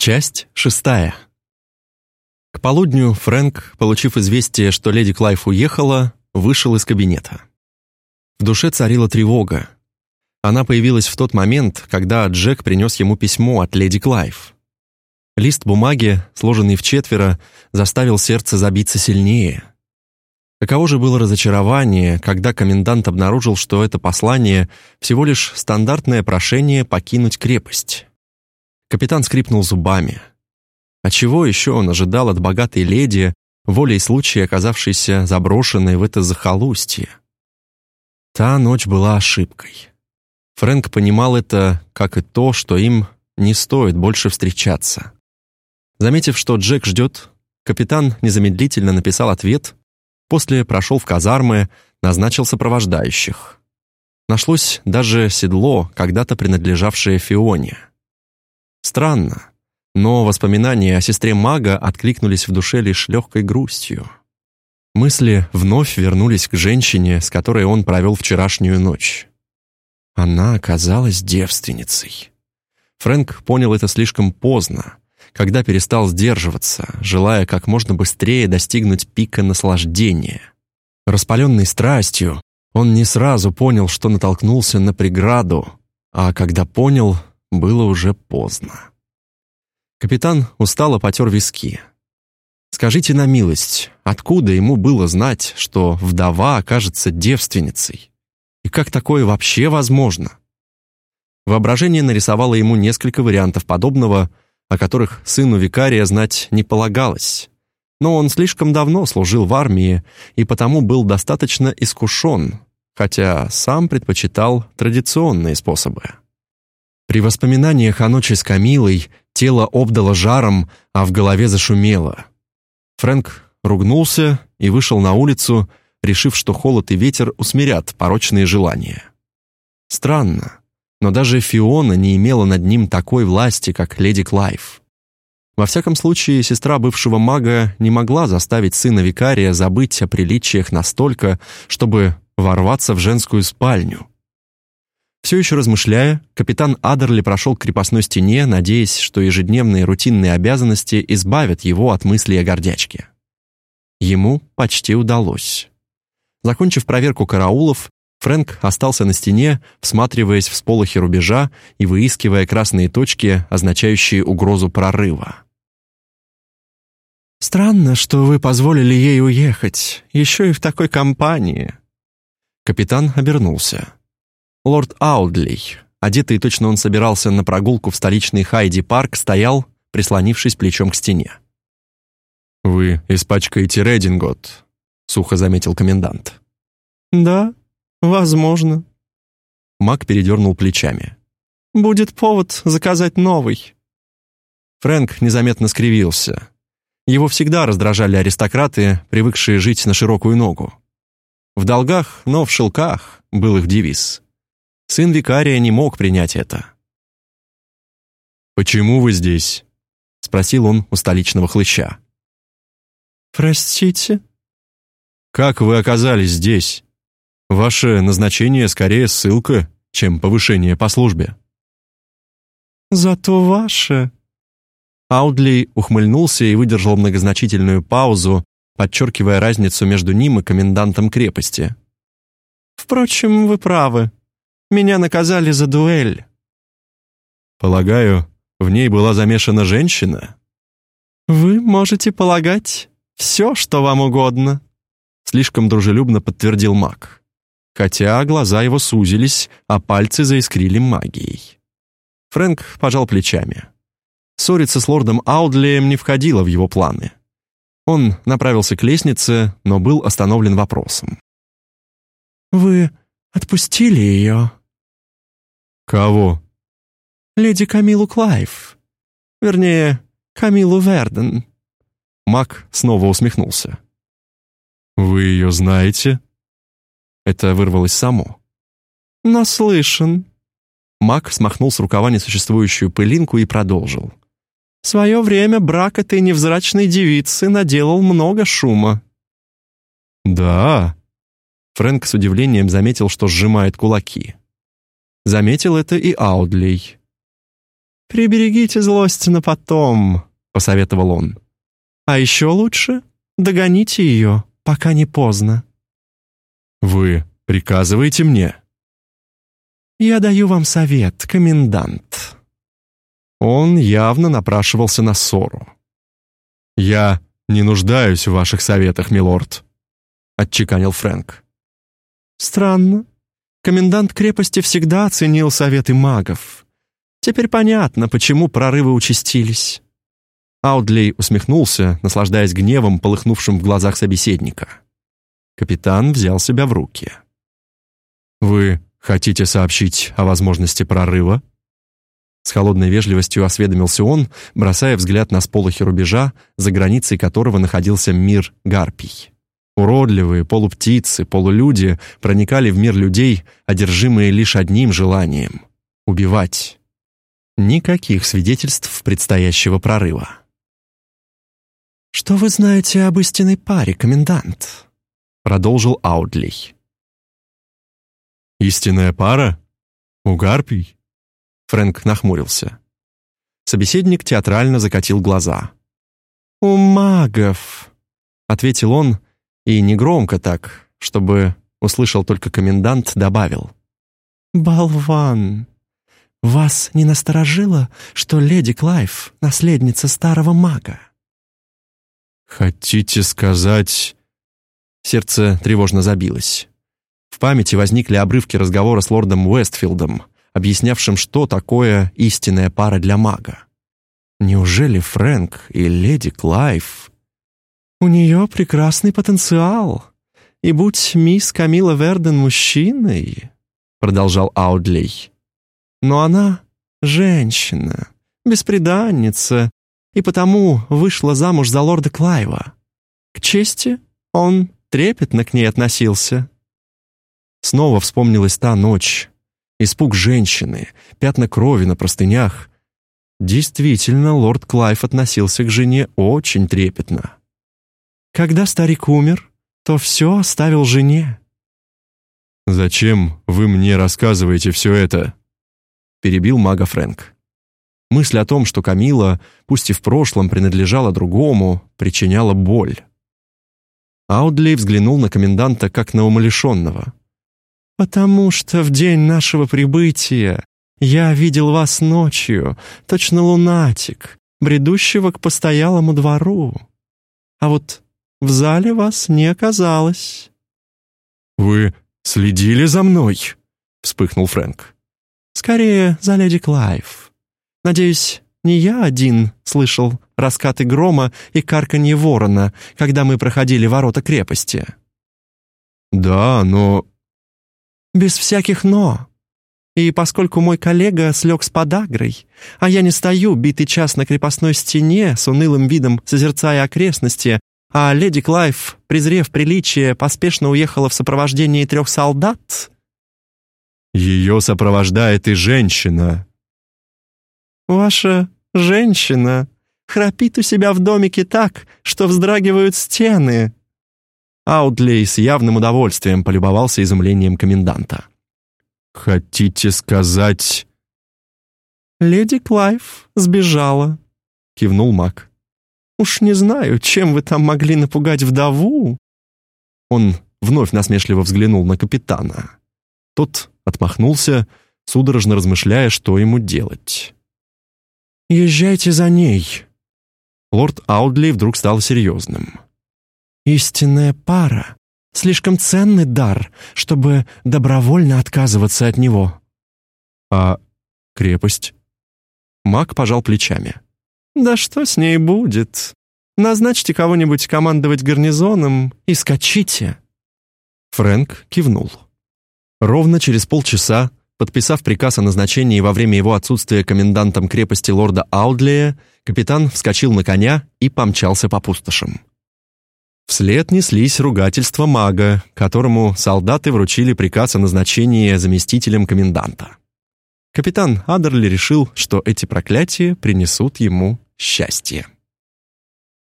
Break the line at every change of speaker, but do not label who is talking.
Часть шестая. К полудню Фрэнк, получив известие, что леди Клайф уехала, вышел из кабинета. В душе царила тревога. Она появилась в тот момент, когда Джек принес ему письмо от леди Клайф. Лист бумаги, сложенный в четверо, заставил сердце забиться сильнее. Каково же было разочарование, когда комендант обнаружил, что это послание всего лишь стандартное прошение покинуть крепость. Капитан скрипнул зубами. А чего еще он ожидал от богатой леди, волей случая оказавшейся заброшенной в это захолустье? Та ночь была ошибкой. Фрэнк понимал это, как и то, что им не стоит больше встречаться. Заметив, что Джек ждет, капитан незамедлительно написал ответ, после прошел в казармы, назначил сопровождающих. Нашлось даже седло, когда-то принадлежавшее Фионе. Странно, но воспоминания о сестре мага откликнулись в душе лишь легкой грустью. Мысли вновь вернулись к женщине, с которой он провел вчерашнюю ночь. Она оказалась девственницей. Фрэнк понял это слишком поздно, когда перестал сдерживаться, желая как можно быстрее достигнуть пика наслаждения. Распаленный страстью, он не сразу понял, что натолкнулся на преграду, а когда понял, было уже поздно. Капитан устало потер виски. Скажите на милость, откуда ему было знать, что вдова окажется девственницей? И как такое вообще возможно? Воображение нарисовало ему несколько вариантов подобного, о которых сыну викария знать не полагалось. Но он слишком давно служил в армии и потому был достаточно искушен, хотя сам предпочитал традиционные способы. При воспоминаниях о ночи с Камилой тело обдало жаром, а в голове зашумело. Фрэнк ругнулся и вышел на улицу, решив, что холод и ветер усмирят порочные желания. Странно, но даже Фиона не имела над ним такой власти, как леди Клайв. Во всяком случае, сестра бывшего мага не могла заставить сына викария забыть о приличиях настолько, чтобы ворваться в женскую спальню. Все еще размышляя, капитан Адерли прошел к крепостной стене, надеясь, что ежедневные рутинные обязанности избавят его от мыслей о гордячке. Ему почти удалось. Закончив проверку караулов, Фрэнк остался на стене, всматриваясь в сполохи рубежа и выискивая красные точки, означающие угрозу прорыва. «Странно, что вы позволили ей уехать, еще и в такой компании». Капитан обернулся. Лорд Аудлей, одетый точно он собирался на прогулку в столичный Хайди-парк, стоял, прислонившись плечом к стене. «Вы испачкаете Редингот», — сухо заметил комендант.
«Да, возможно».
Мак передернул плечами.
«Будет повод заказать новый».
Фрэнк незаметно скривился. Его всегда раздражали аристократы, привыкшие жить на широкую ногу. В долгах, но в шелках был их девиз. Сын викария не мог принять это.
«Почему вы здесь?» — спросил он у столичного хлыща.
«Простите?»
«Как вы оказались здесь? Ваше назначение скорее ссылка, чем повышение по службе».
«Зато ваше...»
Аудли ухмыльнулся и выдержал многозначительную паузу, подчеркивая разницу между ним и комендантом крепости.
«Впрочем, вы правы. Меня наказали за дуэль».
«Полагаю, в ней была замешана женщина?»
«Вы можете полагать все, что вам угодно»,
слишком дружелюбно подтвердил маг. Хотя глаза его сузились, а пальцы заискрили магией. Фрэнк пожал плечами. Ссориться с лордом Аудлеем не входило в его планы. Он направился к лестнице, но был остановлен вопросом.
«Вы отпустили ее?»
«Кого?»
«Леди Камилу Клайв. Вернее, Камилу Верден».
Мак снова усмехнулся.
«Вы ее знаете?»
Это вырвалось само.
«Наслышан».
Мак смахнул с рукава несуществующую пылинку и продолжил.
«В свое время брак этой невзрачной девицы наделал много шума».
«Да?»
Фрэнк с удивлением заметил, что сжимает кулаки. Заметил это и Аудлей.
«Приберегите злость на потом», — посоветовал он. «А еще лучше догоните ее, пока не поздно».
«Вы приказываете мне?»
«Я даю вам совет, комендант».
Он явно напрашивался на ссору.
«Я не нуждаюсь в ваших советах, милорд», — отчеканил Фрэнк.
«Странно. Комендант крепости всегда оценил советы магов. Теперь понятно, почему прорывы участились».
Аудлей усмехнулся, наслаждаясь гневом, полыхнувшим в глазах собеседника. Капитан взял себя в руки.
«Вы хотите сообщить о возможности прорыва?»
С холодной вежливостью осведомился он, бросая взгляд на сполохи рубежа, за границей которого находился мир гарпий. Уродливые полуптицы, полулюди проникали в мир людей, одержимые лишь одним желанием — убивать. Никаких свидетельств предстоящего прорыва.
«Что вы знаете об истинной паре, комендант?» — продолжил Аудлей.
«Истинная пара? У гарпий?»
Фрэнк нахмурился. Собеседник театрально закатил глаза.
«У магов», — ответил он, и негромко так, чтобы услышал только комендант, добавил. «Болван, вас не насторожило, что леди Клайв — наследница старого мага?»
«Хотите сказать...»
Сердце тревожно забилось. В памяти возникли обрывки разговора с лордом Уэстфилдом, объяснявшим, что такое истинная пара для мага. Неужели Фрэнк и леди Клайв?
У нее прекрасный потенциал. И будь мисс Камила Верден мужчиной, продолжал Аудлей. Но она женщина, бесприданница, и потому вышла замуж за лорда Клайва. К чести, он трепетно к ней относился.
Снова вспомнилась та ночь, испуг женщины, пятна крови на простынях. Действительно, лорд Клайв относился к жене очень трепетно.
Когда старик умер, то все оставил жене.
«Зачем вы мне рассказываете все это?»
перебил мага Фрэнк. Мысль о том, что Камила, пусть и в прошлом принадлежала другому, причиняла боль. Аудли взглянул на коменданта как на умалишенного.
«Потому что в день нашего прибытия я видел вас ночью, точно лунатик, бредущего к постоялому двору. А вот в зале вас не оказалось».
«Вы следили за мной?» — вспыхнул Фрэнк.
«Скорее, за леди Клайв. Надеюсь, не я один слышал раскаты грома и карканье ворона, когда мы проходили ворота крепости».
«Да, но
без всяких «но». И поскольку мой коллега слег с подагрой, а я не стою битый час на крепостной стене с унылым видом созерцая окрестности, а леди Клайв, презрев приличие, поспешно уехала в сопровождении трех солдат...
Ее сопровождает и женщина.
Ваша женщина храпит у себя в домике так, что вздрагивают стены,
Аудлей с явным удовольствием полюбовался изумлением коменданта.
«Хотите сказать...»
«Леди Клайв сбежала», — кивнул маг. «Уж не знаю, чем вы там могли напугать вдову».
Он вновь насмешливо взглянул на капитана. Тот отмахнулся, судорожно размышляя, что ему делать.
«Езжайте за ней».
Лорд Аудли вдруг стал серьезным.
Истинная пара — слишком ценный дар, чтобы добровольно отказываться от него.
А крепость? Маг пожал плечами.
Да что с ней будет? Назначьте кого-нибудь командовать гарнизоном и скачите.
Фрэнк кивнул. Ровно через полчаса, подписав приказ о назначении во время его отсутствия комендантом крепости лорда Аудлея, капитан вскочил на коня и помчался по пустошам. Вслед неслись ругательства мага, которому солдаты вручили приказ о назначении заместителем коменданта. Капитан Адерли решил, что эти проклятия принесут ему счастье.